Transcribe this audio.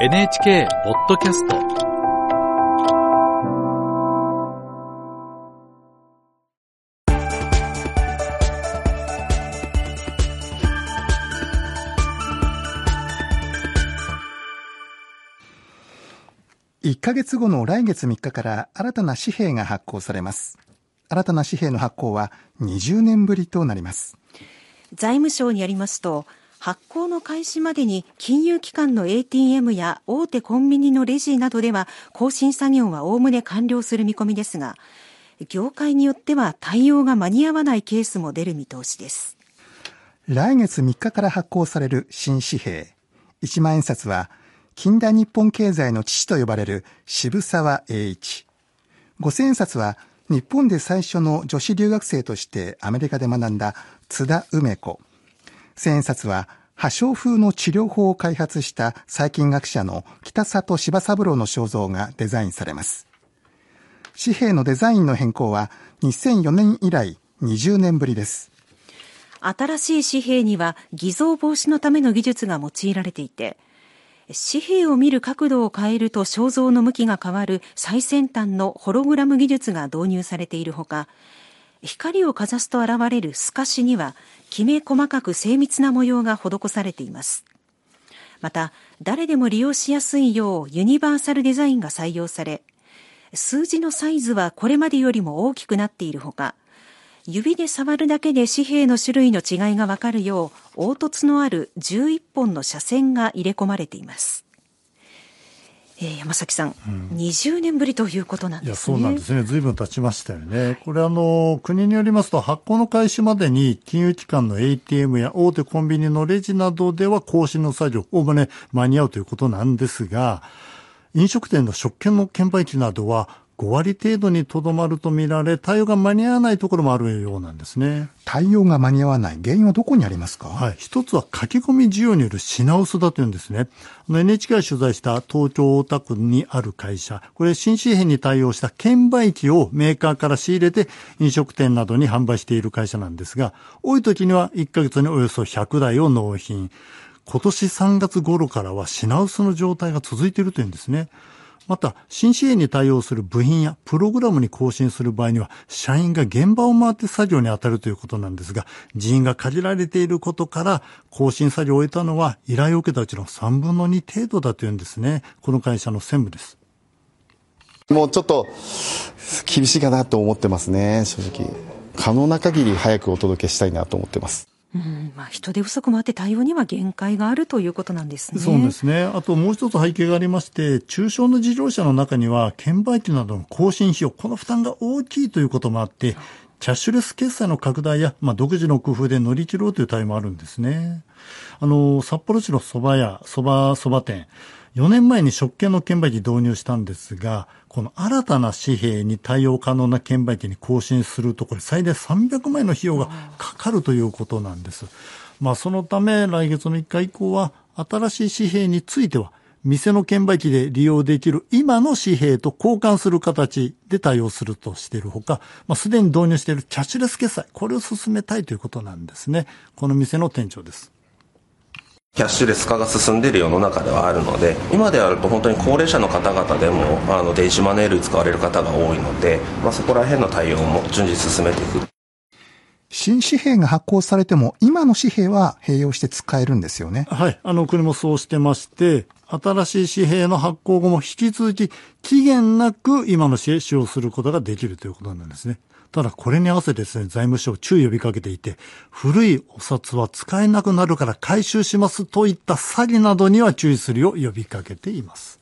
NHK ポッドキャスト。1ヶ月後の来月3日から新たな紙幣が発行されます。新たな紙幣の発行は20年ぶりとなります。財務省によりますと発行の開始までに金融機関の ATM や大手コンビニのレジなどでは更新作業はおおむね完了する見込みですが業界によっては対応が間に合わないケースも出る見通しです。来月3日から発行される新紙幣。1万円札は近代日本経済の父と呼ばれる渋沢栄一。5000円札は日本で最初の女子留学生としてアメリカで学んだ津田梅子。千円札は破傷風の治療法を開発した細菌学者の北里柴三郎の肖像がデザインされます。紙幣のデザインの変更は2004年以来20年ぶりです。新しい紙幣には偽造防止のための技術が用いられていて紙幣を見る角度を変えると肖像の向きが変わる最先端のホログラム技術が導入されているほか光をかざすと現れる透かしにはきめ細かく精密な模様が施されています。また誰でも利用しやすいようユニバーサルデザインが採用され数字のサイズはこれまでよりも大きくなっているほか指で触るだけで紙幣の種類の違いがわかるよう凹凸のある11本の斜線が入れ込まれています。えー、山崎さん、うん、20年ぶりということなんですね。いや、そうなんですね。ずいぶん経ちましたよね。これあの、国によりますと、発行の開始までに、金融機関の ATM や大手コンビニのレジなどでは更新の作業、おおむね間に合うということなんですが、飲食店の食券の券売機などは、5割程度にとどまるとみられ、対応が間に合わないところもあるようなんですね。対応が間に合わない原因はどこにありますか？はい。一つは書き込み需要による品薄だというんですね。NHK が取材した東京大田区にある会社、これ新紙幣に対応した券売機をメーカーから仕入れて飲食店などに販売している会社なんですが、多い時には1ヶ月におよそ100台を納品。今年3月頃からは品薄の状態が続いているというんですね。また、新紙幣に対応する部品やプログラムに更新する場合には、社員が現場を回って作業に当たるということなんですが、人員が限られていることから、更新作業を終えたのは、依頼を受けたうちの3分の2程度だというんですね。この会社の専務です。もうちょっと、厳しいかなと思ってますね、正直。可能な限り早くお届けしたいなと思ってます。うんまあ、人手不足もあって対応には限界があるということなんですね。そうですね。あともう一つ背景がありまして、中小の事業者の中には、券売機などの更新費用、この負担が大きいということもあって、キャッシュレス決済の拡大や、まあ、独自の工夫で乗り切ろうという対応もあるんですね。あの、札幌市の蕎麦屋、蕎麦、蕎麦店、4年前に食券の券売機導入したんですが、この新たな紙幣に対応可能な券売機に更新すると、これ最大300万円の費用がかかるということなんです。まあそのため来月の3日以降は新しい紙幣については店の券売機で利用できる今の紙幣と交換する形で対応するとしているほか、まあ、すでに導入しているキャッシュレス決済、これを進めたいということなんですね。この店の店長です。キャッシュレス化が進んでいる世の中ではあるので今であると本当に高齢者の方々でもあの電子マネー類使われる方が多いので、まあ、そこら辺の対応も順次進めていく新紙幣が発行されても今の紙幣は併用して使えるんですよねはいあの国もそうしてまして新しい紙幣の発行後も引き続き期限なく今の紙幣使用することができるということなんですねただこれに合わせてですね、財務省注意呼びかけていて、古いお札は使えなくなるから回収しますといった詐欺などには注意するよう呼びかけています。